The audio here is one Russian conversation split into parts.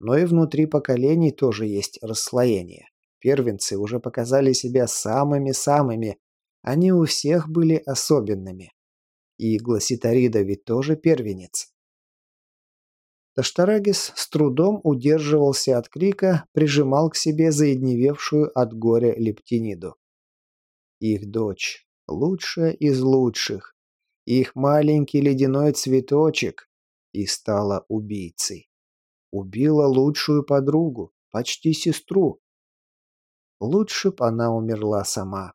Но и внутри поколений тоже есть расслоение. Первенцы уже показали себя самыми-самыми. Они у всех были особенными. И Гласитарида ведь тоже первенец. Таштарагис с трудом удерживался от крика, прижимал к себе заедневевшую от горя лептиниду. Их дочь, лучшая из лучших, их маленький ледяной цветочек, и стала убийцей. Убила лучшую подругу, почти сестру. Лучше б она умерла сама.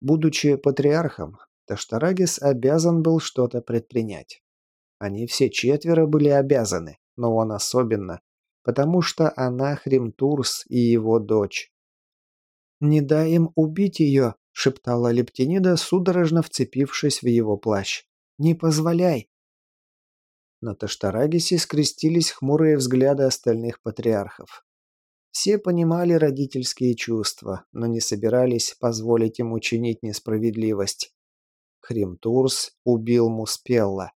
Будучи патриархом, Таштарагис обязан был что-то предпринять. Они все четверо были обязаны, но он особенно, потому что она Хримтурс и его дочь. «Не дай им убить ее!» – шептала Лептинида, судорожно вцепившись в его плащ. «Не позволяй!» На Таштарагисе скрестились хмурые взгляды остальных патриархов. Все понимали родительские чувства, но не собирались позволить ему чинить несправедливость. Хримтурс убил Муспелла.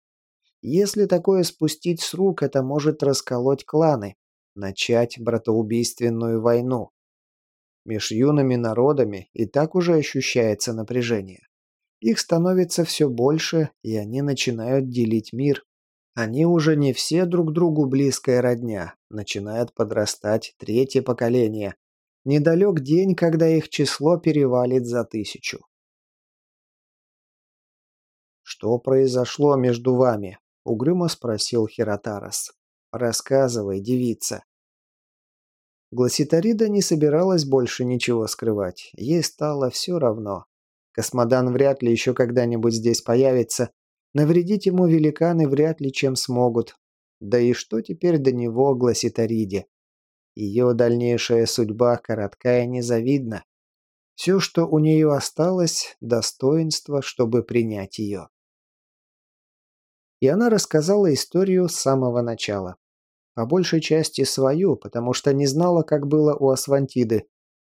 Если такое спустить с рук, это может расколоть кланы, начать братоубийственную войну. Меж юными народами и так уже ощущается напряжение. Их становится все больше, и они начинают делить мир. Они уже не все друг другу близкая родня, начинает подрастать третье поколение. Недалек день, когда их число перевалит за тысячу. «Что произошло между вами?» — угрюмо спросил Хиротарос. «Рассказывай, девица». Гласитарида не собиралась больше ничего скрывать. Ей стало все равно. Космодан вряд ли еще когда-нибудь здесь появится. Навредить ему великаны вряд ли чем смогут. Да и что теперь до него, Гласитариде? Ее дальнейшая судьба коротка и незавидна. Все, что у нее осталось – достоинство, чтобы принять ее и она рассказала историю с самого начала. По большей части свою, потому что не знала, как было у Асвантиды.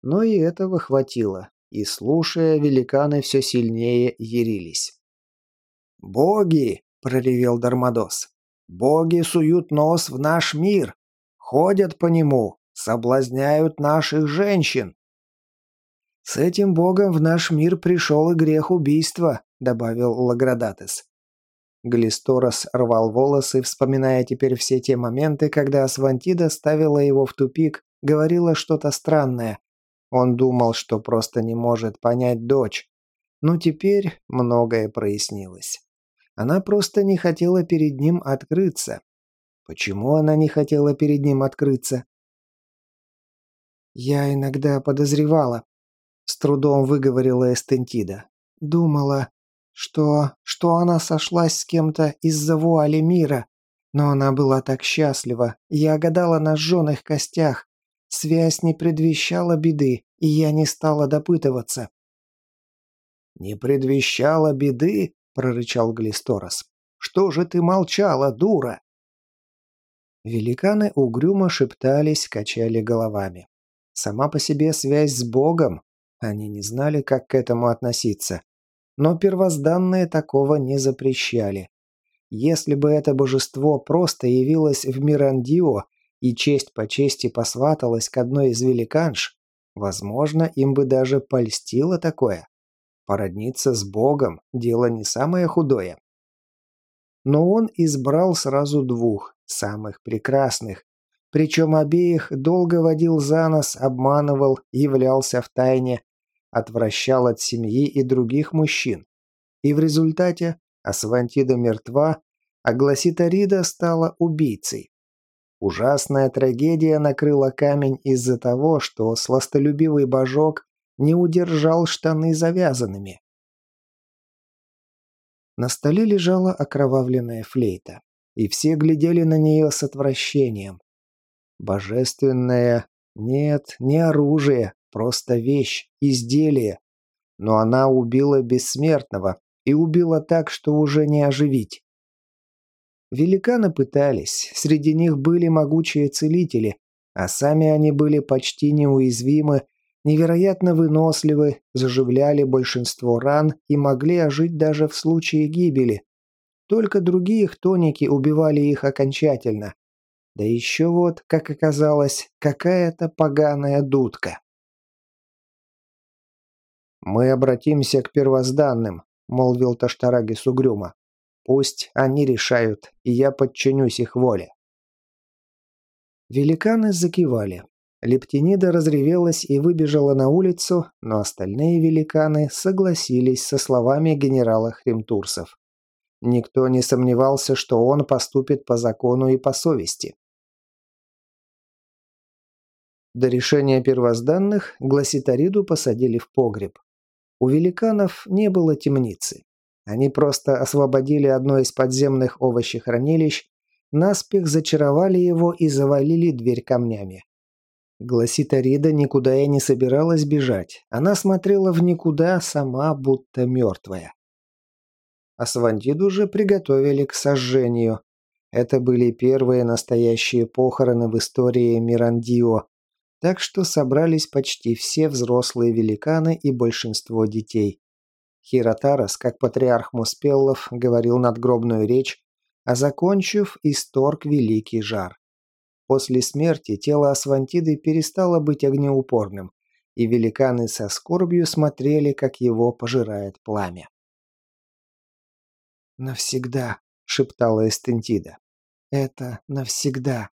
Но и этого хватило, и, слушая, великаны все сильнее ярились. «Боги!» – проревел Дармадос. «Боги суют нос в наш мир, ходят по нему, соблазняют наших женщин». «С этим богом в наш мир пришел и грех убийства», – добавил Лаградатес. Глисторос рвал волосы, вспоминая теперь все те моменты, когда Асвантида ставила его в тупик, говорила что-то странное. Он думал, что просто не может понять дочь. Но теперь многое прояснилось. Она просто не хотела перед ним открыться. Почему она не хотела перед ним открыться? «Я иногда подозревала», — с трудом выговорила Эстентида. «Думала, что... что она сошлась с кем-то из-за вуали мира. Но она была так счастлива. Я гадала на сжёных костях. Связь не предвещала беды, и я не стала допытываться. «Не предвещала беды?» – прорычал Глисторос. «Что же ты молчала, дура?» Великаны угрюмо шептались, качали головами. Сама по себе связь с Богом. Они не знали, как к этому относиться но первозданные такого не запрещали. Если бы это божество просто явилось в Мирандио и честь по чести посваталось к одной из великанш, возможно, им бы даже польстило такое. Породниться с Богом – дело не самое худое. Но он избрал сразу двух, самых прекрасных, причем обеих долго водил за нос, обманывал, являлся в тайне, отвращал от семьи и других мужчин. И в результате Асвантида мертва, а Гласитарида стала убийцей. Ужасная трагедия накрыла камень из-за того, что сластолюбивый божок не удержал штаны завязанными. На столе лежала окровавленная флейта, и все глядели на нее с отвращением. Божественное... Нет, не оружие, Просто вещь, изделие. Но она убила бессмертного. И убила так, что уже не оживить. Великаны пытались. Среди них были могучие целители. А сами они были почти неуязвимы, невероятно выносливы, заживляли большинство ран и могли ожить даже в случае гибели. Только другие хтоники убивали их окончательно. Да еще вот, как оказалось, какая-то поганая дудка. «Мы обратимся к первозданным», — молвил Таштараги с. «Пусть они решают, и я подчинюсь их воле». Великаны закивали. Лептинида разревелась и выбежала на улицу, но остальные великаны согласились со словами генерала Хримтурсов. Никто не сомневался, что он поступит по закону и по совести. До решения первозданных Гласитариду посадили в погреб. У великанов не было темницы. Они просто освободили одно из подземных овощехранилищ, наспех зачаровали его и завалили дверь камнями. Гласитарида никуда и не собиралась бежать. Она смотрела в никуда, сама будто мертвая. А Свантиду же приготовили к сожжению. Это были первые настоящие похороны в истории Мирандио, так что собрались почти все взрослые великаны и большинство детей. Хиротарос, как патриарх Муспеллов, говорил надгробную речь, а закончив, исторг великий жар. После смерти тело Асвантиды перестало быть огнеупорным, и великаны со скорбью смотрели, как его пожирает пламя. «Навсегда», — шептала Эстентида. «Это навсегда».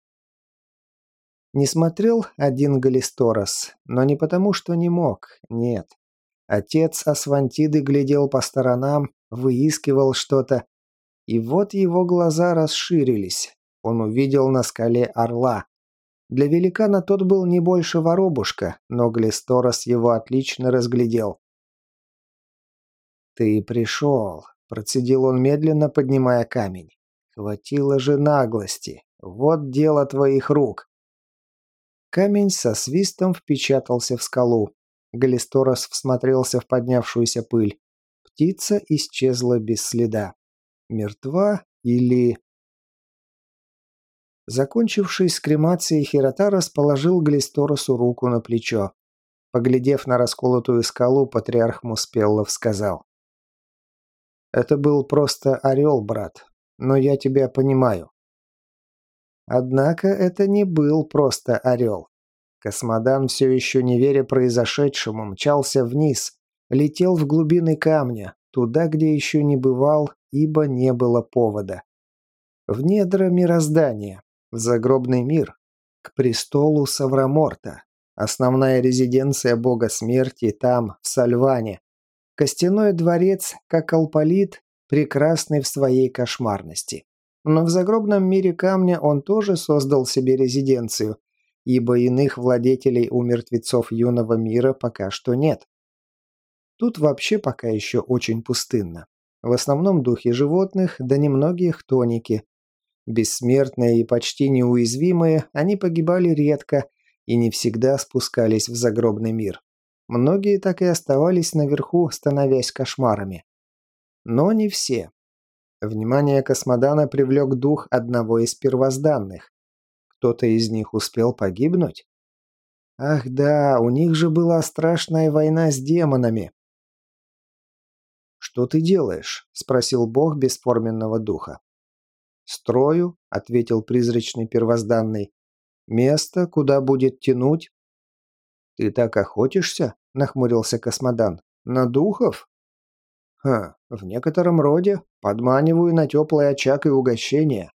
Не смотрел один Галисторос, но не потому, что не мог, нет. Отец Асвантиды глядел по сторонам, выискивал что-то. И вот его глаза расширились. Он увидел на скале орла. Для великана тот был не больше воробушка, но Глисторос его отлично разглядел. «Ты пришел», – процедил он медленно, поднимая камень. «Хватило же наглости. Вот дело твоих рук». Камень со свистом впечатался в скалу. Галисторос всмотрелся в поднявшуюся пыль. Птица исчезла без следа. Мертва или... Закончившись с кремацией, Хиротарос положил Глисторосу руку на плечо. Поглядев на расколотую скалу, патриарх Муспеллов сказал. «Это был просто орел, брат, но я тебя понимаю. Однако это не был просто орел. Космодан, все еще не веря произошедшему, мчался вниз, летел в глубины камня, туда, где еще не бывал, ибо не было повода. В недра мироздания, в загробный мир, к престолу Савраморта, основная резиденция бога смерти там, в Сальване. Костяной дворец, как Алполит, прекрасный в своей кошмарности. Но в загробном мире камня он тоже создал себе резиденцию, ибо иных владетелей у мертвецов юного мира пока что нет. Тут вообще пока еще очень пустынно. В основном духи животных, да немногие хтоники. Бессмертные и почти неуязвимые, они погибали редко и не всегда спускались в загробный мир. Многие так и оставались наверху, становясь кошмарами. Но не все. Внимание Космодана привлек дух одного из первозданных. Кто-то из них успел погибнуть? Ах да, у них же была страшная война с демонами. «Что ты делаешь?» – спросил бог бесформенного духа. «Строю», – ответил призрачный первозданный. «Место, куда будет тянуть?» «Ты так охотишься?» – нахмурился Космодан. «На духов?» Ха, в некотором роде подманиваю на теплый очаг и угощение.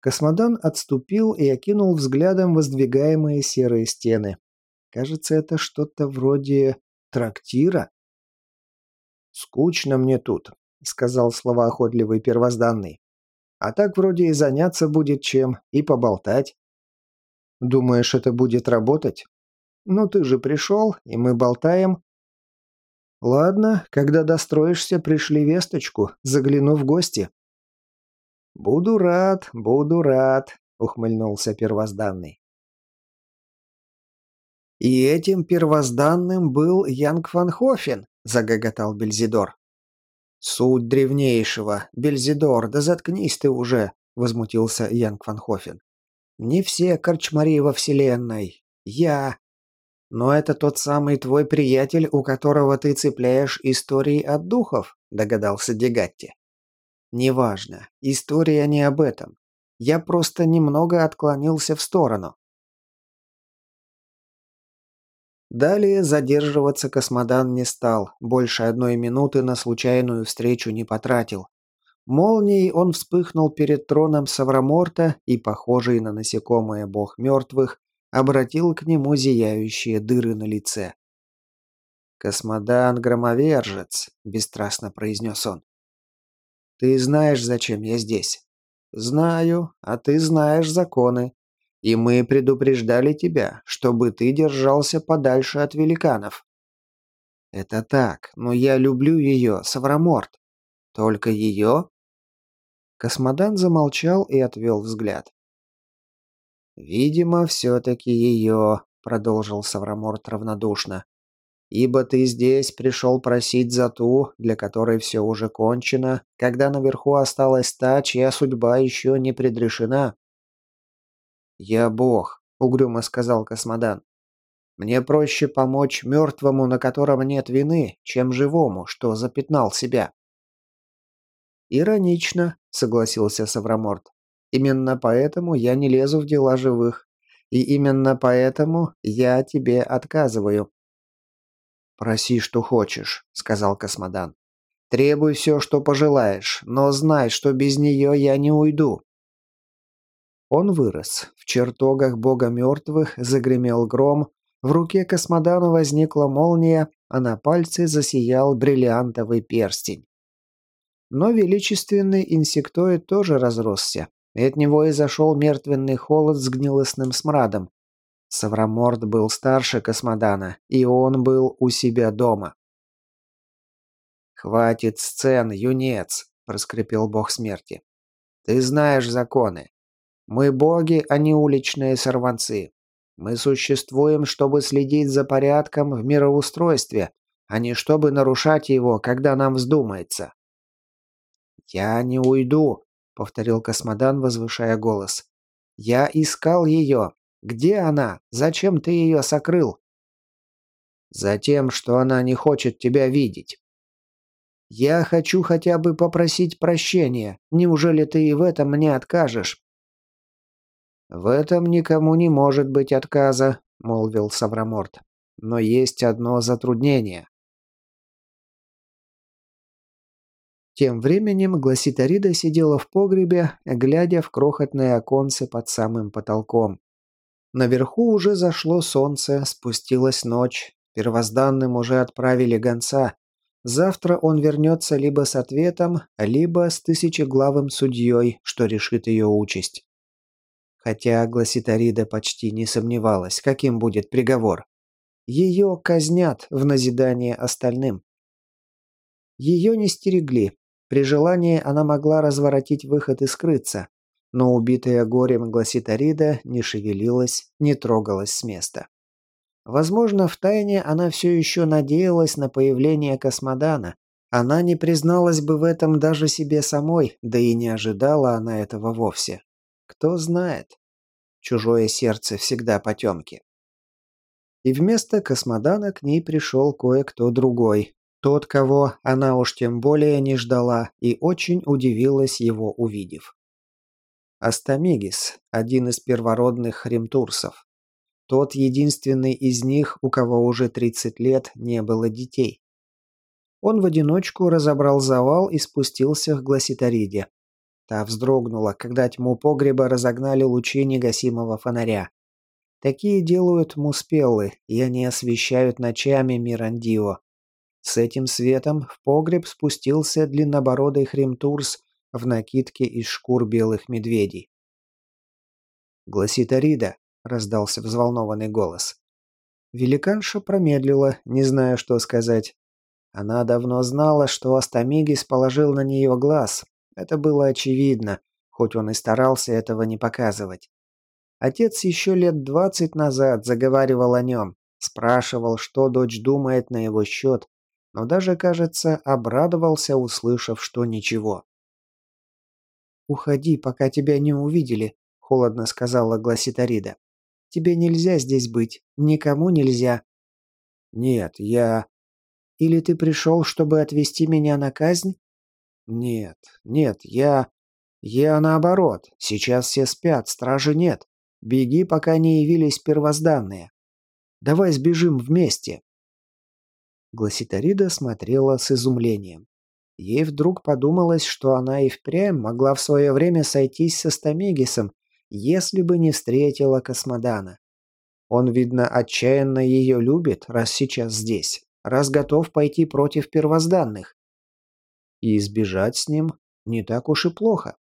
Космодан отступил и окинул взглядом воздвигаемые серые стены. Кажется, это что-то вроде трактира. «Скучно мне тут», — сказал словоохотливый первозданный. «А так вроде и заняться будет чем, и поболтать». «Думаешь, это будет работать?» «Ну ты же пришел, и мы болтаем. «Ладно, когда достроишься, пришли весточку, загляну в гости». «Буду рад, буду рад», — ухмыльнулся первозданный. «И этим первозданным был Янг Ван Хофен», — загоготал Бельзидор. «Суть древнейшего. Бельзидор, да заткнись ты уже», — возмутился Янг Ван Хофен. «Не все корчмари во Вселенной. Я «Но это тот самый твой приятель, у которого ты цепляешь истории от духов», – догадался Дегатти. «Неважно. История не об этом. Я просто немного отклонился в сторону. Далее задерживаться космодан не стал, больше одной минуты на случайную встречу не потратил. Молнией он вспыхнул перед троном Савраморта и, похожий на насекомое бог мертвых, обратил к нему зияющие дыры на лице. «Космодан-громовержец», — бесстрастно произнес он. «Ты знаешь, зачем я здесь?» «Знаю, а ты знаешь законы. И мы предупреждали тебя, чтобы ты держался подальше от великанов». «Это так, но я люблю ее, Савраморт». «Только ее?» Космодан замолчал и отвел взгляд. «Видимо, все-таки ее», — продолжил Савраморт равнодушно. «Ибо ты здесь пришел просить за ту, для которой все уже кончено, когда наверху осталась та, чья судьба еще не предрешена». «Я бог», — угрюмо сказал Космодан. «Мне проще помочь мертвому, на котором нет вины, чем живому, что запятнал себя». «Иронично», — согласился Савраморт. «Именно поэтому я не лезу в дела живых. И именно поэтому я тебе отказываю». «Проси, что хочешь», — сказал Космодан. «Требуй все, что пожелаешь, но знай, что без нее я не уйду». Он вырос. В чертогах бога мертвых загремел гром, в руке Космодана возникла молния, а на пальце засиял бриллиантовый перстень. Но величественный инсектоид тоже разросся, и от него изошел мертвенный холод с гнилостным смрадом. Савраморд был старше Космодана, и он был у себя дома. «Хватит сцен, юнец!» – проскрипел бог смерти. «Ты знаешь законы. Мы боги, а не уличные сорванцы. Мы существуем, чтобы следить за порядком в мироустройстве, а не чтобы нарушать его, когда нам вздумается. «Я не уйду», — повторил Космодан, возвышая голос. «Я искал ее. Где она? Зачем ты ее сокрыл?» «Затем, что она не хочет тебя видеть». «Я хочу хотя бы попросить прощения. Неужели ты и в этом мне откажешь?» «В этом никому не может быть отказа», — молвил Савраморт. «Но есть одно затруднение. Тем временем Гласитарида сидела в погребе, глядя в крохотное оконце под самым потолком. Наверху уже зашло солнце, спустилась ночь. Первозданным уже отправили гонца. Завтра он вернется либо с ответом, либо с тысячеглавым судьей, что решит ее участь. Хотя Гласитарида почти не сомневалась, каким будет приговор. Ее казнят в назидание остальным. Ее не стерегли, при желании она могла разворотить выход и скрыться, но убитая горем Гласитарида не шевелилась, не трогалась с места. Возможно, в тайне она все еще надеялась на появление Космодана. Она не призналась бы в этом даже себе самой, да и не ожидала она этого вовсе. Кто знает. Чужое сердце всегда потемки. И вместо Космодана к ней пришел кое-кто другой, тот, кого она уж тем более не ждала и очень удивилась его увидев. Астамигис, один из первородных хремтурсов. Тот единственный из них, у кого уже 30 лет не было детей. Он в одиночку разобрал завал и спустился к гласитариде. Та вздрогнула, когда тьму погреба разогнали лучи негасимого фонаря. Такие делают муспеллы, и они освещают ночами Мирандио. С этим светом в погреб спустился длиннобородый Хремтурс в накидке из шкур белых медведей. «Гласит Арида», — раздался взволнованный голос. Великанша промедлила, не зная, что сказать. Она давно знала, что Астамигис положил на нее глаз. Это было очевидно, хоть он и старался этого не показывать. Отец еще лет двадцать назад заговаривал о нем, спрашивал, что дочь думает на его счет, но даже, кажется, обрадовался, услышав, что ничего. «Уходи, пока тебя не увидели», — холодно сказала Гласитарида. «Тебе нельзя здесь быть. Никому нельзя». «Нет, я...» «Или ты пришел, чтобы отвезти меня на казнь?» «Нет, нет, я...» Я наоборот. Сейчас все спят, стражи нет. Беги, пока не явились первозданные. Давай сбежим вместе. Гласитарида смотрела с изумлением. Ей вдруг подумалось, что она и впрямь могла в свое время сойтись со Стамегисом, если бы не встретила Космодана. Он, видно, отчаянно ее любит, раз сейчас здесь, раз готов пойти против первозданных. И избежать с ним не так уж и плохо.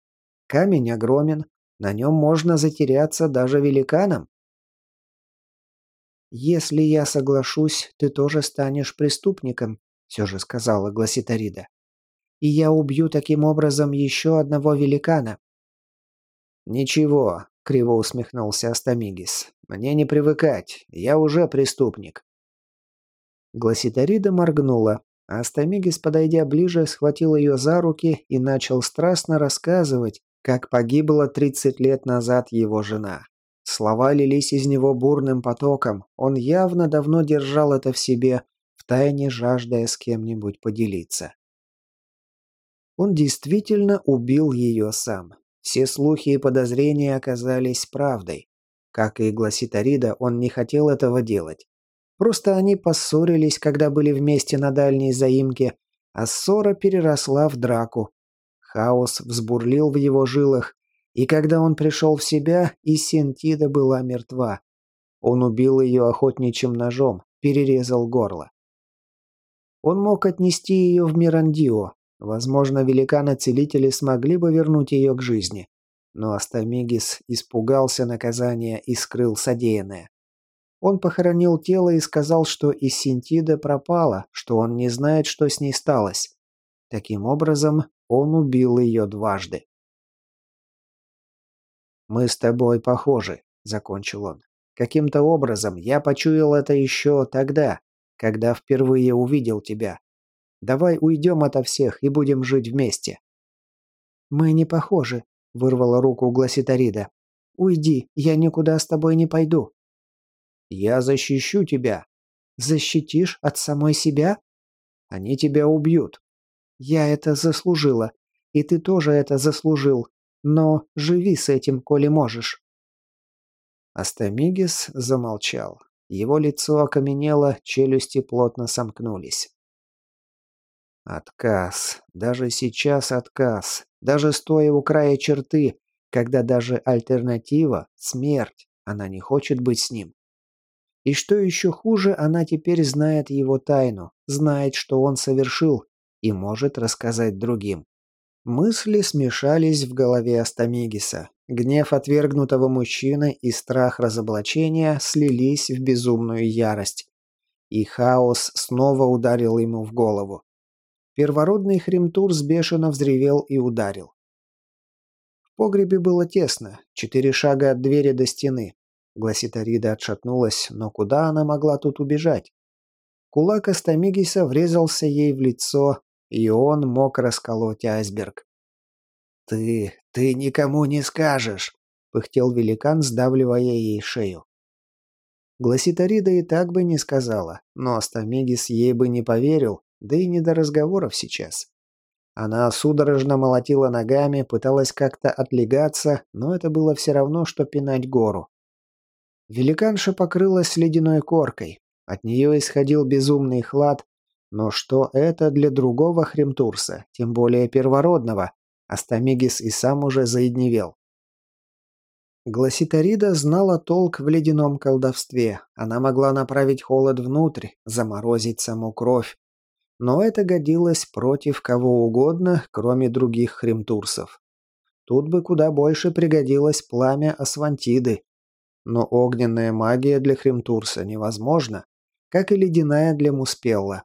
Камень огромен, на нем можно затеряться даже великаном. «Если я соглашусь, ты тоже станешь преступником», — все же сказала Гласитарида. «И я убью таким образом еще одного великана». «Ничего», — криво усмехнулся Астамигис. «Мне не привыкать, я уже преступник». Гласитарида моргнула, а Астамигис, подойдя ближе, схватил ее за руки и начал страстно рассказывать, как погибла 30 лет назад его жена. Слова лились из него бурным потоком, он явно давно держал это в себе, втайне жаждая с кем-нибудь поделиться. Он действительно убил ее сам. Все слухи и подозрения оказались правдой. Как и гласит Арида, он не хотел этого делать. Просто они поссорились, когда были вместе на дальней заимке, а ссора переросла в драку. Хаос взбурлил в его жилах, и когда он пришел в себя, Исентида была мертва. Он убил ее охотничьим ножом, перерезал горло. Он мог отнести ее в Мирандио. Возможно, великаны-целители смогли бы вернуть ее к жизни. Но Астамигис испугался наказания и скрыл содеянное. Он похоронил тело и сказал, что Иссентида пропала, что он не знает, что с ней сталось. Таким образом, он убил ее дважды. «Мы с тобой похожи», — закончил он. «Каким-то образом я почуял это еще тогда, когда впервые увидел тебя. Давай уйдем ото всех и будем жить вместе». «Мы не похожи», — вырвала руку Гласитарида. «Уйди, я никуда с тобой не пойду». Я защищу тебя. Защитишь от самой себя? Они тебя убьют. Я это заслужила. И ты тоже это заслужил. Но живи с этим, коли можешь. Астамигис замолчал. Его лицо окаменело, челюсти плотно сомкнулись. Отказ. Даже сейчас отказ. Даже стоя у края черты, когда даже альтернатива – смерть. Она не хочет быть с ним. И что еще хуже, она теперь знает его тайну, знает, что он совершил, и может рассказать другим. Мысли смешались в голове Астамигиса. Гнев отвергнутого мужчины и страх разоблачения слились в безумную ярость. И хаос снова ударил ему в голову. Первородный Хримтурс бешено взревел и ударил. В погребе было тесно, четыре шага от двери до стены. Гласитарида отшатнулась, но куда она могла тут убежать? Кулак Астамигиса врезался ей в лицо, и он мог расколоть айсберг. «Ты... ты никому не скажешь!» — пыхтел великан, сдавливая ей шею. Гласитарида и так бы не сказала, но Астамигис ей бы не поверил, да и не до разговоров сейчас. Она судорожно молотила ногами, пыталась как-то отлегаться, но это было все равно, что пинать гору. Великанша покрылась ледяной коркой. От нее исходил безумный хлад, но что это для другого Хремтурса, тем более первородного? Астамигис и сам уже заедневел. Гласитарида знала толк в ледяном колдовстве. Она могла направить холод внутрь, заморозить саму кровь. Но это годилось против кого угодно, кроме других хремтурсов. Тут бы куда больше пригодилось пламя Асвантиды, но огненная магия для Хремтурса невозможна, как и ледяная для Муспелла.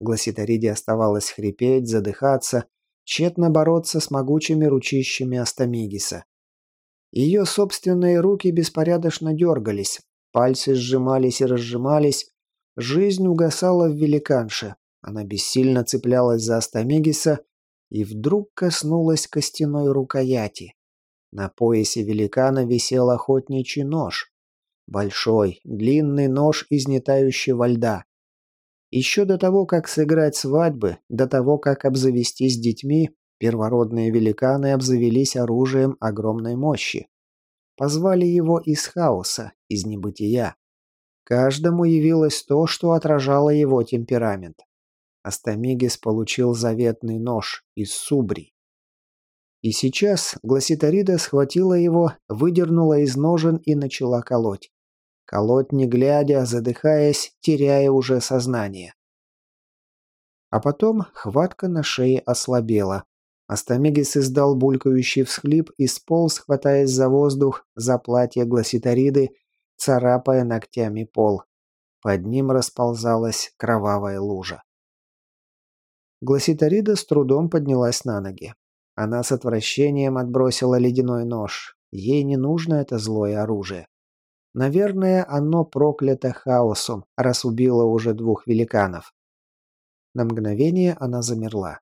Гласитариде оставалось хрипеть, задыхаться, тщетно бороться с могучими ручищами Астамигиса. Ее собственные руки беспорядочно дергались, пальцы сжимались и разжимались, жизнь угасала в великанше, она бессильно цеплялась за Астамигиса и вдруг коснулась костяной рукояти. На поясе великана висел охотничий нож. Большой, длинный нож из нетающего льда. Еще до того, как сыграть свадьбы, до того, как обзавестись детьми, первородные великаны обзавелись оружием огромной мощи. Позвали его из хаоса, из небытия. Каждому явилось то, что отражало его темперамент. Астамигис получил заветный нож из субри. И сейчас Гласитарида схватила его, выдернула из ножен и начала колоть. Колоть не глядя, задыхаясь, теряя уже сознание. А потом хватка на шее ослабела. Астамигис издал булькающий всхлип и сполз, хватаясь за воздух, за платье Гласитариды, царапая ногтями пол. Под ним расползалась кровавая лужа. Гласитарида с трудом поднялась на ноги. Она с отвращением отбросила ледяной нож. Ей не нужно это злое оружие. Наверное, оно проклято хаосом, раз убило уже двух великанов. На мгновение она замерла.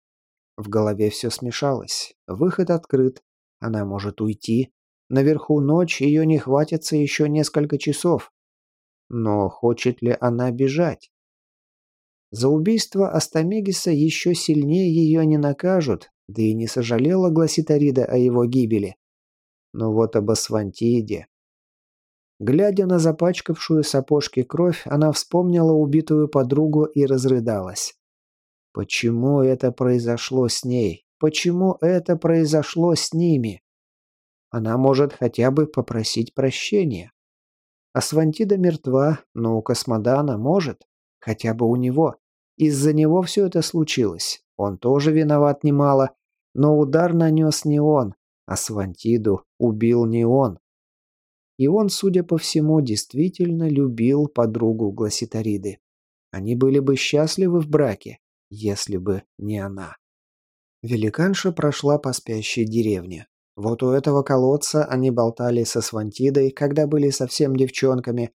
В голове все смешалось. Выход открыт. Она может уйти. Наверху ночь, ее не хватится еще несколько часов. Но хочет ли она бежать? За убийство Астамегиса еще сильнее ее не накажут, да и не сожалела Гласитарида о его гибели. Но вот об Асфантиде. Глядя на запачкавшую сапожки кровь, она вспомнила убитую подругу и разрыдалась. Почему это произошло с ней? Почему это произошло с ними? Она может хотя бы попросить прощения. Асвантида мертва, но у Космодана может. Хотя бы у него. Из-за него все это случилось. Он тоже виноват немало, но удар нанес не он, а Свантиду убил не он. И он, судя по всему, действительно любил подругу Гласитариды. Они были бы счастливы в браке, если бы не она. Великанша прошла по спящей деревне. Вот у этого колодца они болтали со Свантидой, когда были совсем девчонками.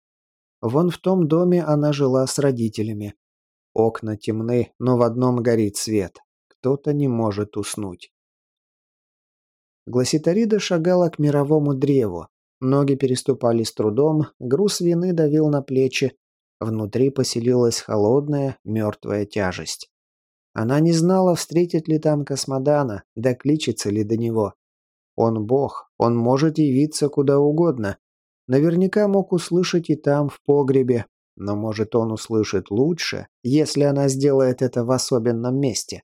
Вон в том доме она жила с родителями. Окна темны, но в одном горит свет кто-то не может уснуть. Гласитарида шагала к мировому древу. Ноги переступали с трудом, груз вины давил на плечи. Внутри поселилась холодная, мертвая тяжесть. Она не знала, встретит ли там космодана, докличется ли до него. Он бог, он может явиться куда угодно. Наверняка мог услышать и там, в погребе, но может он услышит лучше, если она сделает это в особенном месте.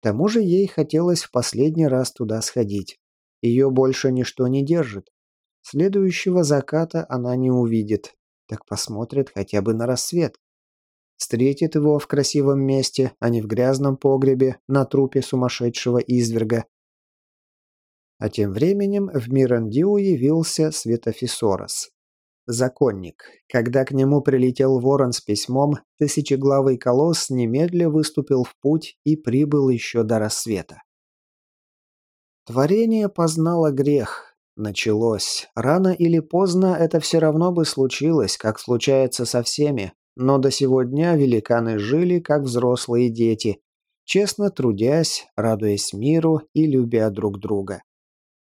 Тому же ей хотелось в последний раз туда сходить. Ее больше ничто не держит. Следующего заката она не увидит. Так посмотрит хотя бы на рассвет. Встретит его в красивом месте, а не в грязном погребе, на трупе сумасшедшего изверга. А тем временем в Мирандиу явился Светофисорос. Законник. Когда к нему прилетел ворон с письмом, тысячеглавый колосс немедля выступил в путь и прибыл еще до рассвета. Творение познало грех. Началось. Рано или поздно это все равно бы случилось, как случается со всеми, но до сего дня великаны жили, как взрослые дети, честно трудясь, радуясь миру и любя друг друга.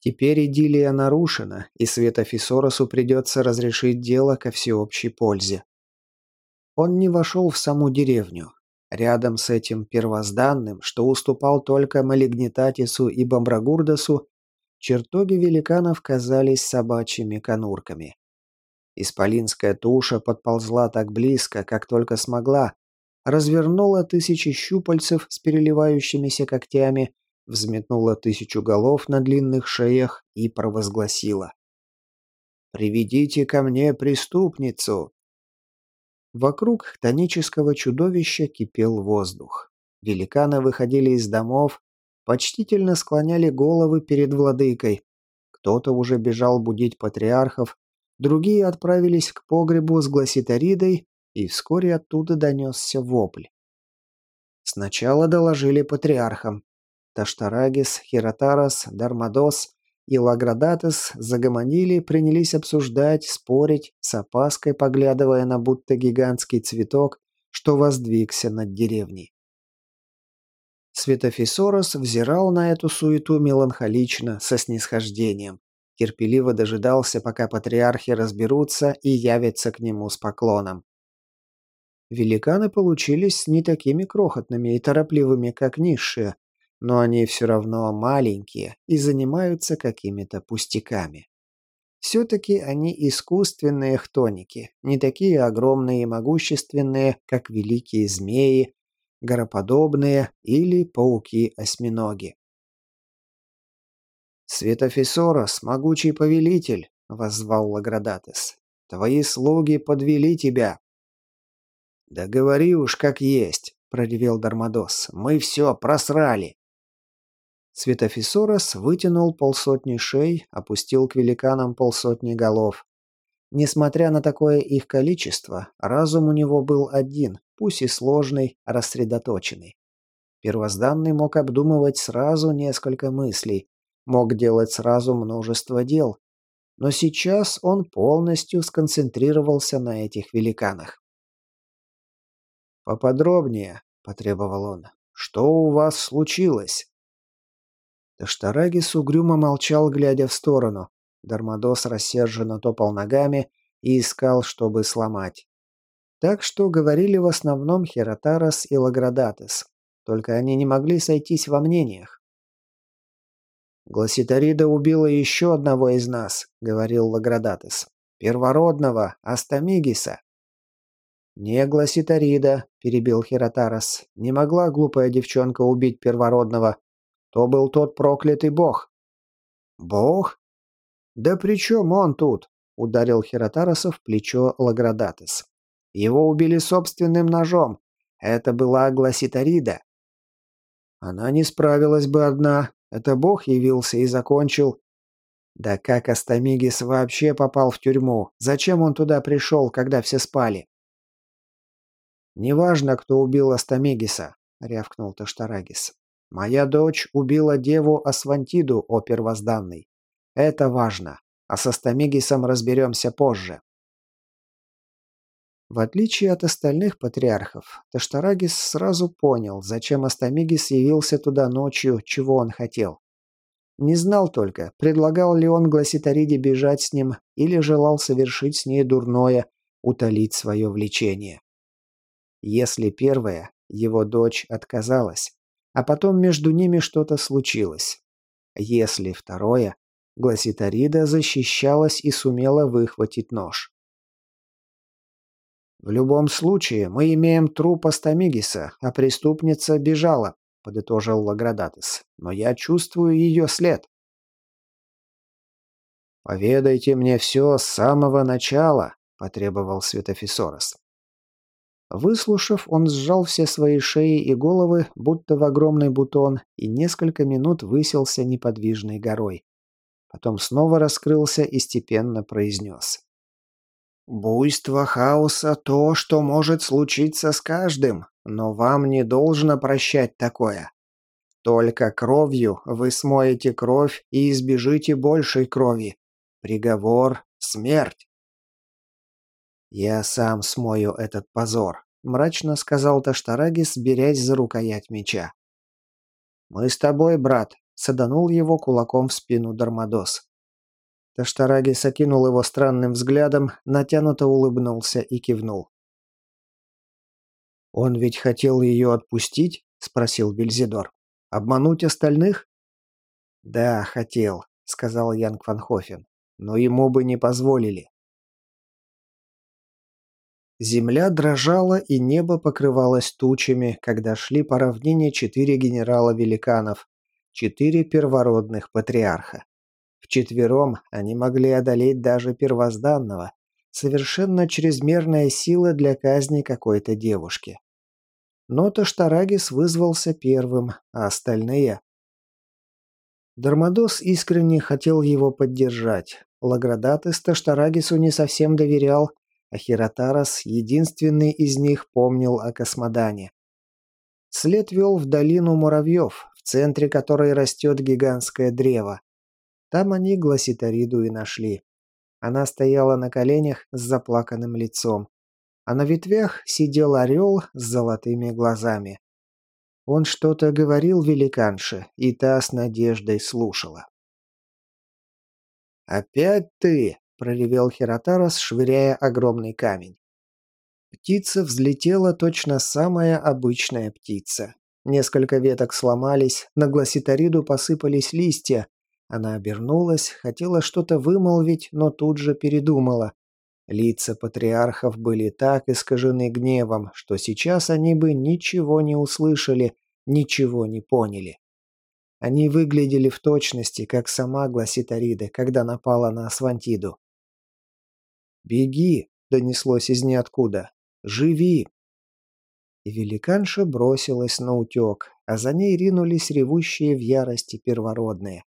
Теперь идиллия нарушена, и Светофисоросу придется разрешить дело ко всеобщей пользе. Он не вошел в саму деревню. Рядом с этим первозданным, что уступал только Малигнитатису и Бамбрагурдасу, чертоги великанов казались собачьими конурками. Исполинская туша подползла так близко, как только смогла, развернула тысячи щупальцев с переливающимися когтями взметнула тысячу голов на длинных шеях и провозгласила. «Приведите ко мне преступницу!» Вокруг хтонического чудовища кипел воздух. Великаны выходили из домов, почтительно склоняли головы перед владыкой. Кто-то уже бежал будить патриархов, другие отправились к погребу с гласитаридой, и вскоре оттуда донесся вопль. Сначала доложили патриархам. Таштарагис, Хиротарас, Дармадос и Лаградатес загомонили, принялись обсуждать, спорить, с опаской поглядывая на будто гигантский цветок, что воздвигся над деревней. Светофисорос взирал на эту суету меланхолично, со снисхождением. Терпеливо дожидался, пока патриархи разберутся и явятся к нему с поклоном. Великаны получились не такими крохотными и торопливыми, как низшие, но они все равно маленькие и занимаются какими-то пустяками. Все-таки они искусственные хтоники, не такие огромные и могущественные, как великие змеи, гороподобные или пауки-осьминоги. «Светофисорос, могучий повелитель!» — воззвал Лаградатес. «Твои слуги подвели тебя!» «Да говори уж как есть!» — проревел Дармадос. «Мы все просрали!» Светофисорос вытянул полсотни шей, опустил к великанам полсотни голов. Несмотря на такое их количество, разум у него был один, пусть и сложный, рассредоточенный. Первозданный мог обдумывать сразу несколько мыслей, мог делать сразу множество дел. Но сейчас он полностью сконцентрировался на этих великанах. «Поподробнее», — потребовал он, — «что у вас случилось?» Таштарагис угрюмо молчал, глядя в сторону. Дармадос рассерженно топал ногами и искал, чтобы сломать. Так что говорили в основном Херотарос и Лаградатес. Только они не могли сойтись во мнениях. «Гласитарида убила еще одного из нас», — говорил Лаградатес. «Первородного, Астамигиса». «Не Гласитарида», — перебил Херотарос. «Не могла глупая девчонка убить первородного. То был тот проклятый бог». «Бог?» «Да при чем он тут?» — ударил Хиротараса в плечо Лаградатес. «Его убили собственным ножом. Это была Гласитарида». «Она не справилась бы одна. Это бог явился и закончил». «Да как Астамигис вообще попал в тюрьму? Зачем он туда пришел, когда все спали?» «Неважно, кто убил Астамигиса», — рявкнул Таштарагис. Моя дочь убила деву Асвантиду, о первозданный. Это важно, а со Стамигисом разберемся позже. В отличие от остальных патриархов, Таштарагис сразу понял, зачем Астамигис явился туда ночью, чего он хотел. Не знал только, предлагал ли он Гласитариде бежать с ним или желал совершить с ней дурное, утолить свое влечение. Если первое, его дочь отказалась, а потом между ними что-то случилось. Если второе, гласит Арида, защищалась и сумела выхватить нож. «В любом случае, мы имеем труп Астамигиса, а преступница бежала», — подытожил Лаградатес. «Но я чувствую ее след». «Поведайте мне все с самого начала», — потребовал Светофисорос. Выслушав, он сжал все свои шеи и головы, будто в огромный бутон, и несколько минут высился неподвижной горой. Потом снова раскрылся и степенно произнес. «Буйство хаоса — то, что может случиться с каждым, но вам не должно прощать такое. Только кровью вы смоете кровь и избежите большей крови. Приговор — смерть. «Я сам смою этот позор», — мрачно сказал Таштарагис, берясь за рукоять меча. «Мы с тобой, брат», — саданул его кулаком в спину Дармадос. Таштарагис окинул его странным взглядом, натянуто улыбнулся и кивнул. «Он ведь хотел ее отпустить?» — спросил Бельзидор. «Обмануть остальных?» «Да, хотел», — сказал Янг Ванхофен. «Но ему бы не позволили». Земля дрожала и небо покрывалось тучами, когда шли по равнине четыре генерала-великанов, четыре первородных патриарха. Вчетвером они могли одолеть даже первозданного, совершенно чрезмерная сила для казни какой-то девушки. Но Таштарагис вызвался первым, а остальные... Дармадос искренне хотел его поддержать. Лаградатес Таштарагису не совсем доверял, а Хиротарос, единственный из них, помнил о Космодане. След вел в долину муравьев, в центре которой растет гигантское древо. Там они Гласитариду и нашли. Она стояла на коленях с заплаканным лицом, а на ветвях сидел орел с золотыми глазами. Он что-то говорил великанше, и та с надеждой слушала. «Опять ты!» Проревел Хиротарос, швыряя огромный камень. Птица взлетела точно самая обычная птица. Несколько веток сломались, на гласитариду посыпались листья. Она обернулась, хотела что-то вымолвить, но тут же передумала. Лица патриархов были так искажены гневом, что сейчас они бы ничего не услышали, ничего не поняли. Они выглядели в точности, как сама Гласитарида, когда напала на Асвантиду. «Беги!» — донеслось из ниоткуда. «Живи!» И великанша бросилась на утек, а за ней ринулись ревущие в ярости первородные.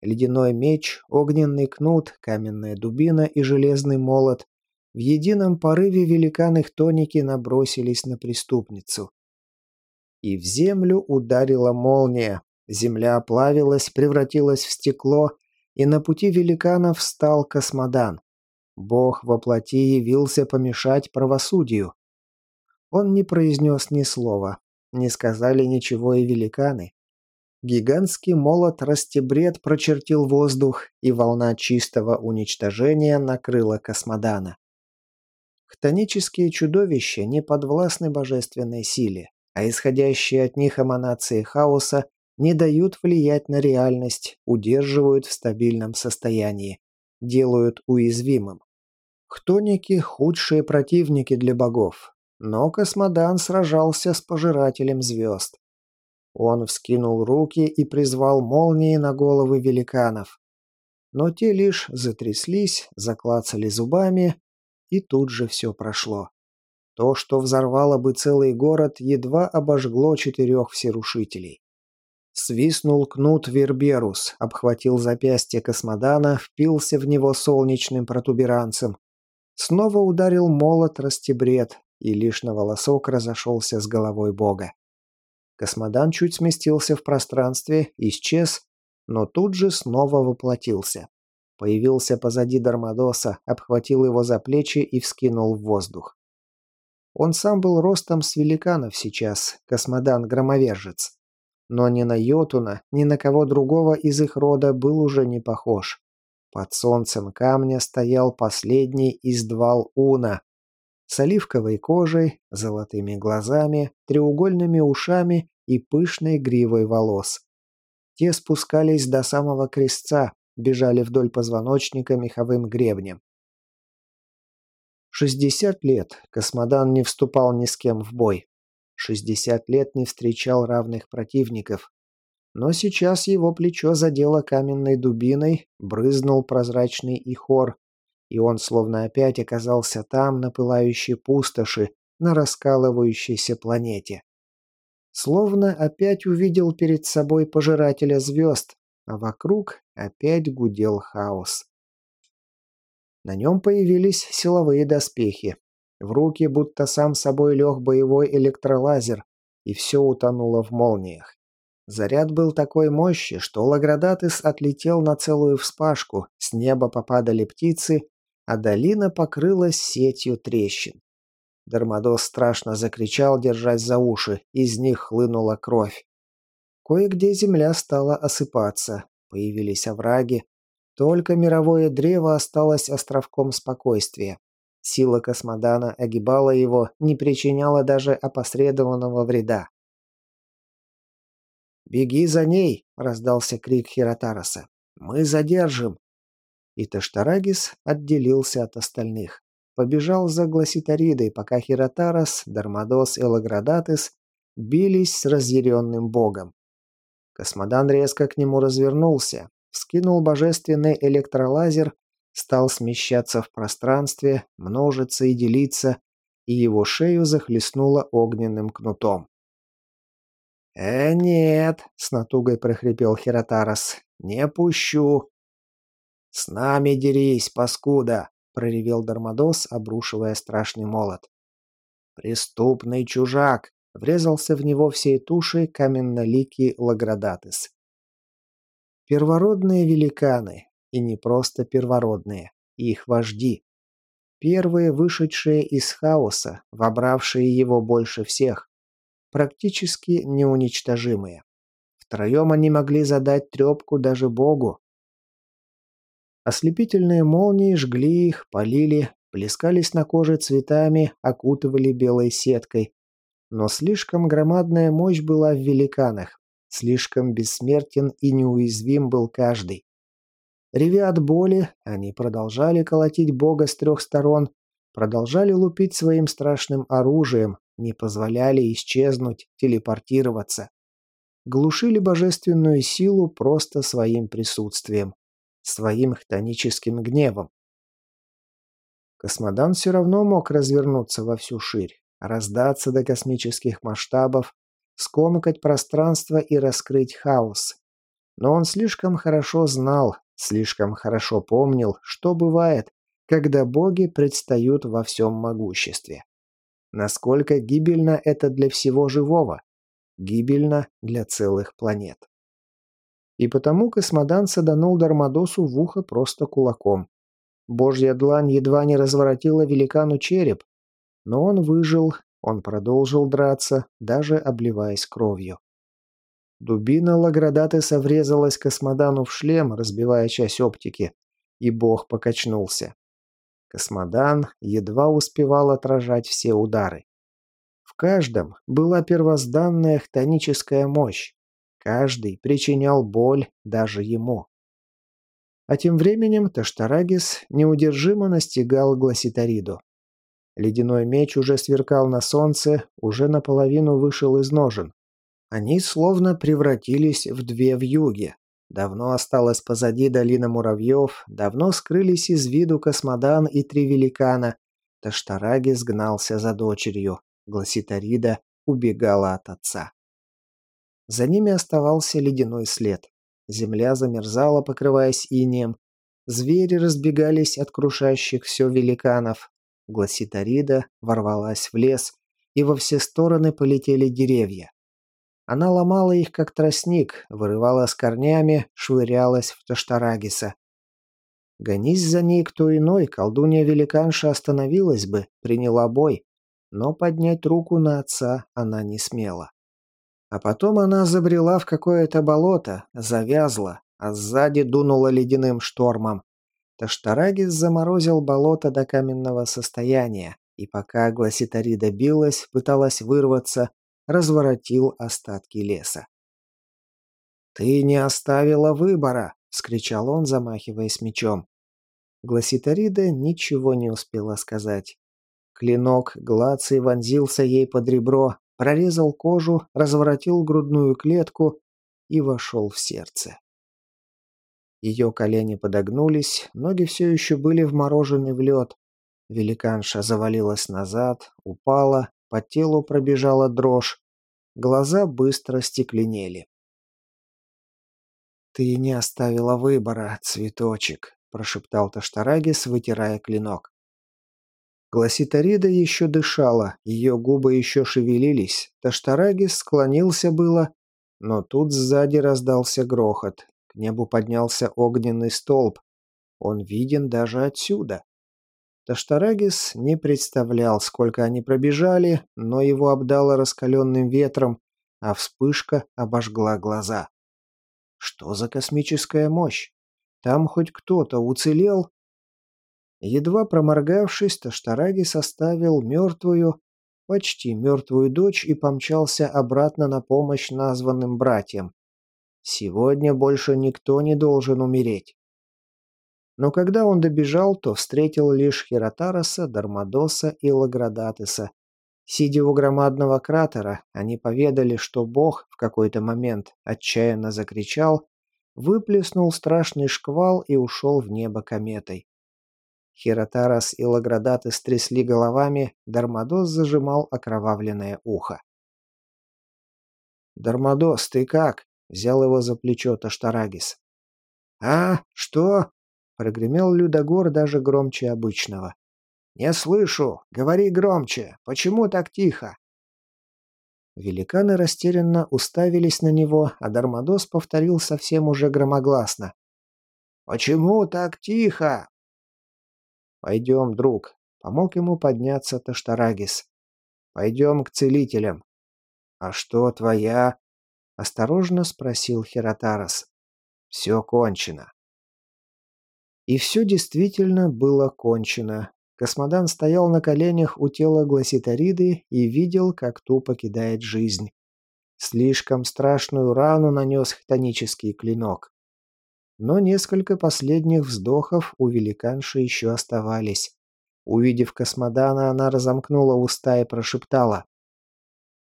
Ледяной меч, огненный кнут, каменная дубина и железный молот в едином порыве великан их тоники набросились на преступницу. И в землю ударила молния. Земля оплавилась, превратилась в стекло, и на пути великанов встал космодан. Бог во плоти явился помешать правосудию. Он не произнес ни слова. Не сказали ничего и великаны. Гигантский молот Растебред прочертил воздух, и волна чистого уничтожения накрыла космодана. Хтонические чудовища не подвластны божественной силе, а исходящие от них эманации хаоса не дают влиять на реальность, удерживают в стабильном состоянии, делают уязвимым. Хтоники – худшие противники для богов, но Космодан сражался с пожирателем звезд. Он вскинул руки и призвал молнии на головы великанов. Но те лишь затряслись, заклацали зубами, и тут же все прошло. То, что взорвало бы целый город, едва обожгло четырех всерушителей. Свистнул кнут Верберус, обхватил запястье Космодана, впился в него солнечным протуберанцем. Снова ударил молот Растебред, и лишь на волосок разошелся с головой бога. Космодан чуть сместился в пространстве, исчез, но тут же снова воплотился. Появился позади Дармадоса, обхватил его за плечи и вскинул в воздух. Он сам был ростом с великанов сейчас, Космодан-громовержец. Но ни на Йотуна, ни на кого другого из их рода был уже не похож. Под солнцем камня стоял последний из двал Уна, с оливковой кожей, золотыми глазами, треугольными ушами и пышной гривой волос. Те спускались до самого крестца, бежали вдоль позвоночника меховым гребнем. Шестьдесят лет Космодан не вступал ни с кем в бой. Шестьдесят лет не встречал равных противников. Но сейчас его плечо задело каменной дубиной, брызнул прозрачный ихор, и он словно опять оказался там, на пылающей пустоши, на раскалывающейся планете. Словно опять увидел перед собой пожирателя звезд, а вокруг опять гудел хаос. На нем появились силовые доспехи. В руки будто сам собой лег боевой электролазер, и все утонуло в молниях. Заряд был такой мощи, что Лаградатис отлетел на целую вспашку, с неба попадали птицы, а долина покрылась сетью трещин. Дармадос страшно закричал, держась за уши, из них хлынула кровь. Кое-где земля стала осыпаться, появились овраги. Только мировое древо осталось островком спокойствия. Сила Космодана огибала его, не причиняла даже опосредованного вреда. «Беги за ней!» — раздался крик Хиротароса. «Мы задержим!» И Таштарагис отделился от остальных. Побежал за Гласитаридой, пока Хиротарос, Дармадос и Лаградатис бились с разъяренным богом. Космодан резко к нему развернулся, вскинул божественный электролазер, стал смещаться в пространстве, множиться и делиться, и его шею захлестнуло огненным кнутом. «Э, нет!» — с натугой прохрипел Хиротарос. «Не пущу!» «С нами дерись, паскуда!» — проревел Дармадос, обрушивая страшный молот. «Преступный чужак!» — врезался в него всей тушей каменноликий Лаградатес. Первородные великаны, и не просто первородные, их вожди. Первые, вышедшие из хаоса, вобравшие его больше всех. Практически неуничтожимые. Втроем они могли задать трепку даже Богу, Ослепительные молнии жгли их, полили, плескались на коже цветами, окутывали белой сеткой. Но слишком громадная мощь была в великанах, слишком бессмертен и неуязвим был каждый. Ревя от боли, они продолжали колотить бога с трех сторон, продолжали лупить своим страшным оружием, не позволяли исчезнуть, телепортироваться. Глушили божественную силу просто своим присутствием, своим хтоническим гневом. Космодан все равно мог развернуться во всю ширь, раздаться до космических масштабов, скомкать пространство и раскрыть хаос. Но он слишком хорошо знал, слишком хорошо помнил, что бывает, когда боги предстают во всем могуществе. Насколько гибельно это для всего живого, гибельно для целых планет. И потому космодан саданул Дармадосу в ухо просто кулаком. Божья длань едва не разворотила великану череп, но он выжил, он продолжил драться, даже обливаясь кровью. Дубина Лаградатеса врезалась космодану в шлем, разбивая часть оптики, и бог покачнулся. Космодан едва успевал отражать все удары. В каждом была первозданная хтоническая мощь. Каждый причинял боль даже ему. А тем временем Таштарагис неудержимо настигал Гласитариду. Ледяной меч уже сверкал на солнце, уже наполовину вышел из ножен. Они словно превратились в две вьюги. Давно осталась позади долина муравьев, давно скрылись из виду космодан и три великана. Таштарагис гнался за дочерью. Гласитарида убегала от отца. За ними оставался ледяной след. Земля замерзала, покрываясь инеем. Звери разбегались от крушащих все великанов. Гласитарида ворвалась в лес, и во все стороны полетели деревья. Она ломала их, как тростник, вырывала с корнями, швырялась в Таштарагиса. Гонись за ней кто иной, колдунья-великанша остановилась бы, приняла бой, но поднять руку на отца она не смела. А потом она забрела в какое-то болото, завязла, а сзади дунула ледяным штормом. Таштарагис заморозил болото до каменного состояния, и пока Гласитарида билась, пыталась вырваться, разворотил остатки леса. «Ты не оставила выбора!» — скричал он, замахиваясь мечом. Гласитарида ничего не успела сказать. Клинок Глаций вонзился ей под ребро, прорезал кожу, разворотил грудную клетку и вошел в сердце. Ее колени подогнулись, ноги все еще были вморожены в лед. Великанша завалилась назад, упала, по телу пробежала дрожь. Глаза быстро стекленели. «Ты не оставила выбора, цветочек», – прошептал Таштарагис, вытирая клинок. Гласитарида еще дышала, ее губы еще шевелились. Таштарагис склонился было, но тут сзади раздался грохот. К небу поднялся огненный столб. Он виден даже отсюда. Таштарагис не представлял, сколько они пробежали, но его обдало раскаленным ветром, а вспышка обожгла глаза. Что за космическая мощь? Там хоть кто-то уцелел? Едва проморгавшись, Таштараги составил мертвую, почти мертвую дочь и помчался обратно на помощь названным братьям. Сегодня больше никто не должен умереть. Но когда он добежал, то встретил лишь Хиротараса, Дармадоса и Лаградатеса. Сидя у громадного кратера, они поведали, что бог в какой-то момент отчаянно закричал, выплеснул страшный шквал и ушел в небо кометой. Хиротарас и Лаградаты стрясли головами, Дармадос зажимал окровавленное ухо. «Дармадос, ты как?» — взял его за плечо Таштарагис. «А, что?» — прогремел Людогор даже громче обычного. «Не слышу! Говори громче! Почему так тихо?» Великаны растерянно уставились на него, а Дармадос повторил совсем уже громогласно. «Почему так тихо? «Пойдем, друг», — помог ему подняться Таштарагис. «Пойдем к целителям». «А что твоя?» — осторожно спросил Хиротарас. «Все кончено». И все действительно было кончено. Космодан стоял на коленях у тела Гласитариды и видел, как ту покидает жизнь. Слишком страшную рану нанес хтонический клинок. Но несколько последних вздохов у великанши еще оставались. Увидев космодана, она разомкнула уста и прошептала.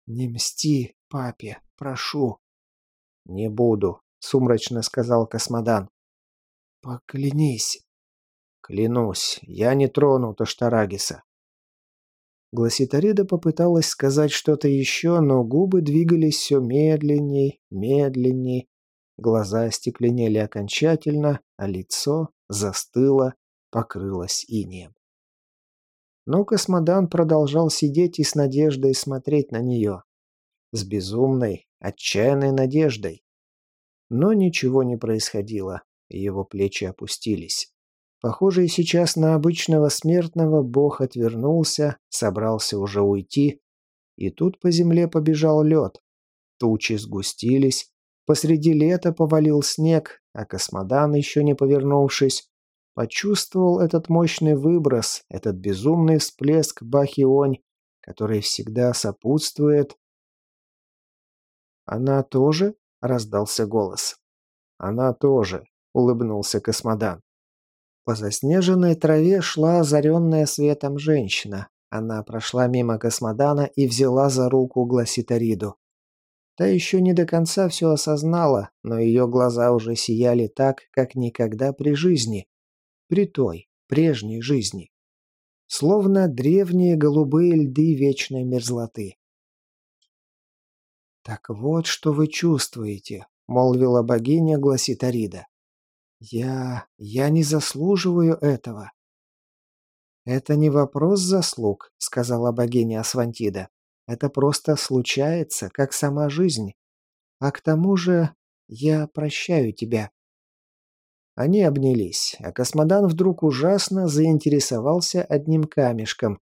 «Не мсти, папе, прошу». «Не буду», — сумрачно сказал космодан. «Поклянись». «Клянусь, я не трону Тоштарагиса». Гласитарида попыталась сказать что-то еще, но губы двигались все медленней, медленней. Глаза остекленели окончательно, а лицо застыло, покрылось инеем. Но космодан продолжал сидеть и с надеждой смотреть на нее. С безумной, отчаянной надеждой. Но ничего не происходило, его плечи опустились. Похоже, и сейчас на обычного смертного бог отвернулся, собрался уже уйти, и тут по земле побежал лед. Тучи сгустились, посреди лета повалил снег, а космодан, еще не повернувшись, почувствовал этот мощный выброс, этот безумный всплеск бахионь, который всегда сопутствует. «Она тоже?» — раздался голос. «Она тоже», — улыбнулся космодан. По заснеженной траве шла озаренная светом женщина. Она прошла мимо космодана и взяла за руку Гласитариду. Та еще не до конца все осознала, но ее глаза уже сияли так, как никогда при жизни. При той, прежней жизни. Словно древние голубые льды вечной мерзлоты. «Так вот, что вы чувствуете», — молвила богиня Гласитарида. Я... я не заслуживаю этого. Это не вопрос заслуг, сказала богиня Асвантида. Это просто случается, как сама жизнь. А к тому же я прощаю тебя. Они обнялись, а Космодан вдруг ужасно заинтересовался одним камешком.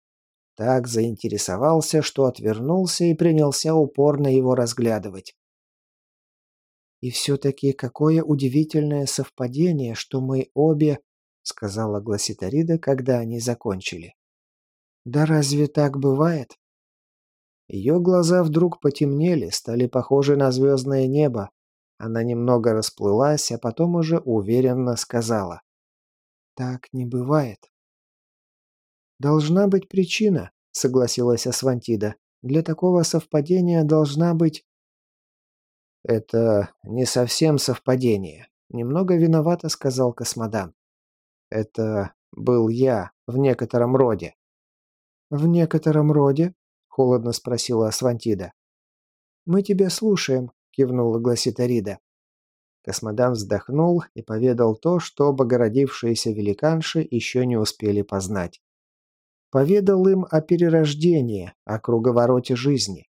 Так заинтересовался, что отвернулся и принялся упорно его разглядывать. И все-таки какое удивительное совпадение, что мы обе, сказала Гласитарида, когда они закончили. Да разве так бывает? Ее глаза вдруг потемнели, стали похожи на звездное небо. Она немного расплылась, а потом уже уверенно сказала. «Так не бывает». «Должна быть причина», — согласилась Свантида. «Для такого совпадения должна быть...» «Это не совсем совпадение», — немного виновато сказал Космодан. «Это был я в некотором роде». «В некотором роде?» — холодно спросила Свантида. «Мы тебя слушаем», — кивнула Гласитарида. Космодан вздохнул и поведал то, что богородившиеся великанши еще не успели познать. Поведал им о перерождении, о круговороте жизни.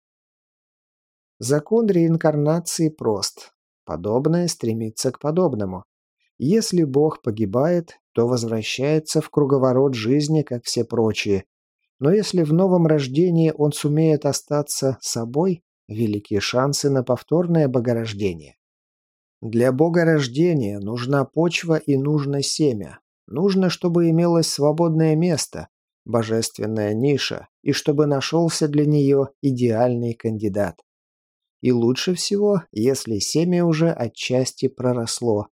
Закон реинкарнации прост. Подобное стремится к подобному. Если Бог погибает, то возвращается в круговорот жизни, как все прочие. Но если в новом рождении он сумеет остаться собой, великие шансы на повторное богорождение. Для богорождения нужна почва и нужно семя. Нужно, чтобы имелось свободное место, божественная ниша, и чтобы нашелся для нее идеальный кандидат. И лучше всего, если семя уже отчасти проросло.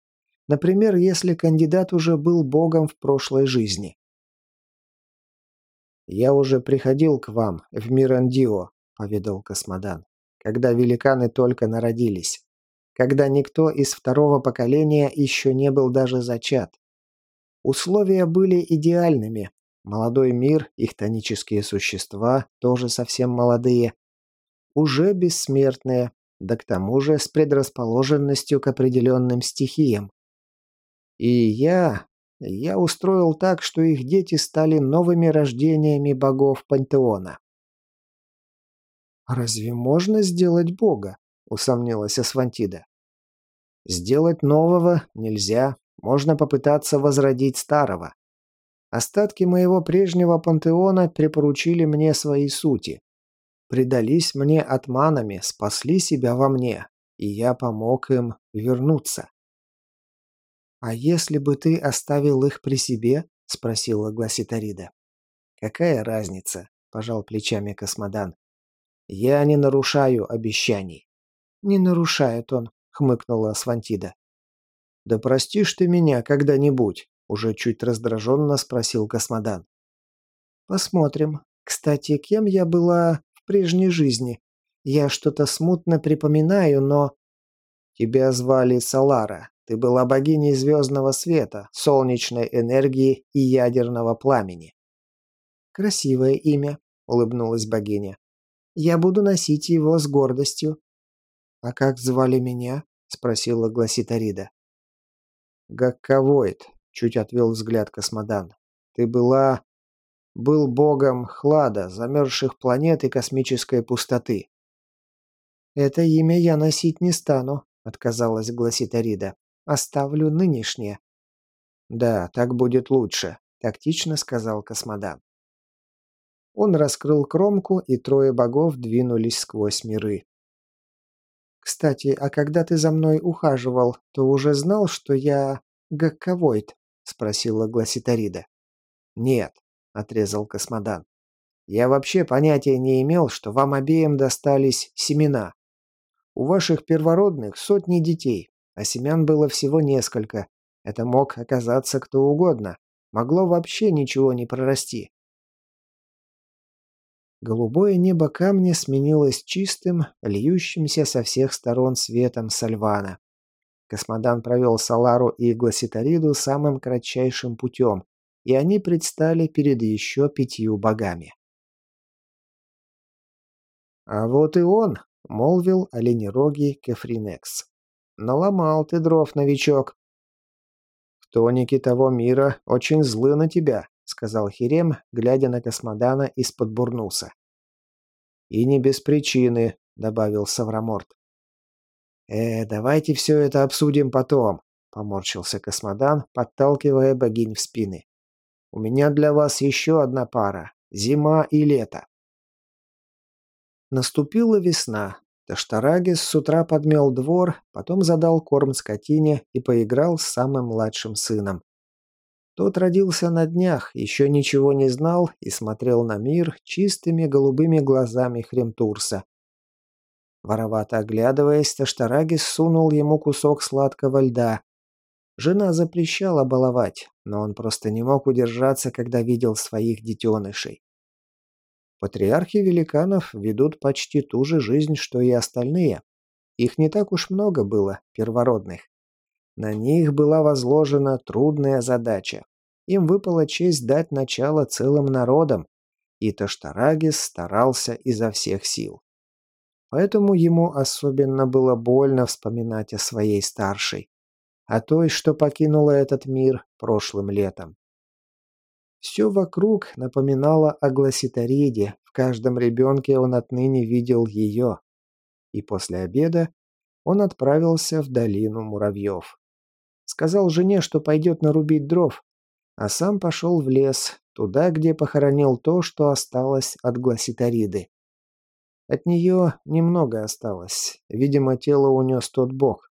Например, если кандидат уже был богом в прошлой жизни. «Я уже приходил к вам, в Мирандио», — поведал Космодан, «когда великаны только народились, когда никто из второго поколения еще не был даже зачат. Условия были идеальными. Молодой мир, их тонические существа, тоже совсем молодые, уже бессмертные, да к тому же с предрасположенностью к определенным стихиям. И я... я устроил так, что их дети стали новыми рождениями богов пантеона. «Разве можно сделать бога?» — усомнилась Асфантида. «Сделать нового нельзя, можно попытаться возродить старого. Остатки моего прежнего пантеона припоручили мне свои сути предались мне атманами, спасли себя во мне, и я помог им вернуться. «А если бы ты оставил их при себе?» — спросила Гласитарида. «Какая разница?» – пожал плечами Космодан. «Я не нарушаю обещаний». «Не нарушает он», – хмыкнула Свантида. «Да простишь ты меня когда-нибудь?» – уже чуть раздраженно спросил Космодан. «Посмотрим. Кстати, кем я была прежней жизни? Я что-то смутно припоминаю, но...» «Тебя звали Салара. Ты была богиней звездного света, солнечной энергии и ядерного пламени. «Красивое имя», — улыбнулась богиня. «Я буду носить его с гордостью». «А как звали меня?» — спросила Гласитарида. «Гакковоид», — чуть отвел взгляд Космодан. «Ты была... был богом хлада, замерзших планет и космической пустоты». «Это имя я носить не стану», — отказалась Гласитарида. «Оставлю нынешнее». «Да, так будет лучше», — тактично сказал Космодан. Он раскрыл кромку, и трое богов двинулись сквозь миры. «Кстати, а когда ты за мной ухаживал, то уже знал, что я... Гакковойд?» — спросила Гласитарида. «Нет», — отрезал Космодан. «Я вообще понятия не имел, что вам обеим достались семена. У ваших первородных сотни детей, а семян было всего несколько. Это мог оказаться кто угодно. Могло вообще ничего не прорасти. Голубое небо камня сменилось чистым, льющимся со всех сторон светом сальвана. Космодан провел Салару и Гласитариду самым кратчайшим путем, и они предстали перед еще пятью богами. «А вот и он», — молвил оленерогий Кефринекс. «Наломал ты дров, новичок». «Хтоники того мира очень злы на тебя», — сказал Хирем, глядя на Космодана из-под бурнуса. «И не без причины», — добавил Савраморт. «Э, давайте все это обсудим потом», — поморщился Космодан, подталкивая богинь в спины. «У меня для вас еще одна пара — зима и лето». Наступила весна. Таштарагис с утра подмел двор, потом задал корм скотине и поиграл с самым младшим сыном. Тот родился на днях, еще ничего не знал и смотрел на мир чистыми голубыми глазами Хремтурса. Воровато оглядываясь, Таштарагис сунул ему кусок сладкого льда. Жена запрещала баловать, но он просто не мог удержаться, когда видел своих детенышей. Патриархи великанов ведут почти ту же жизнь, что и остальные. Их не так уж много было, первородных. На них была возложена трудная задача. Им выпала честь дать начало целым народам, и Таштарагис старался изо всех сил. Поэтому ему особенно было больно вспоминать о своей старшей, о той, что покинула этот мир прошлым летом. Все вокруг напоминало о Гласитариде, в каждом ребенке он отныне видел ее. И после обеда он отправился в долину муравьев. Сказал жене, что пойдет нарубить дров, а сам пошел в лес, туда, где похоронил то, что осталось от гласитариды. От нее немного осталось, видимо, тело унес тот бог.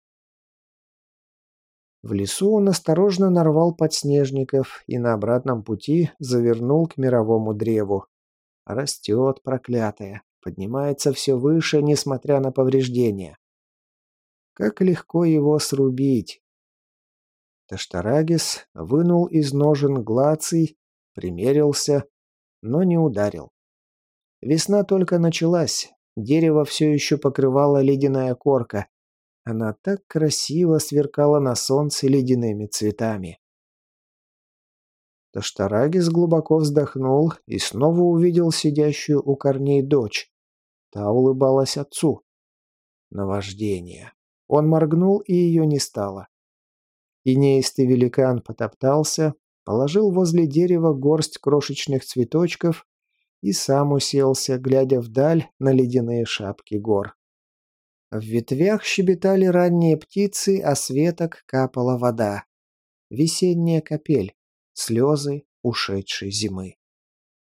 В лесу он осторожно нарвал подснежников и на обратном пути завернул к мировому древу. Растет, проклятое, поднимается все выше, несмотря на повреждения. Как легко его срубить. Таштарагис вынул из ножен глаций, примерился, но не ударил. Весна только началась, дерево все еще покрывала ледяная корка. Она так красиво сверкала на солнце ледяными цветами. Таштарагис глубоко вздохнул и снова увидел сидящую у корней дочь. Та улыбалась отцу. Наваждение. Он моргнул, и ее не стало. Инеистый великан потоптался, положил возле дерева горсть крошечных цветочков и сам уселся, глядя вдаль на ледяные шапки гор. В ветвях щебетали ранние птицы, а с веток капала вода. Весенняя капель, слезы ушедшей зимы.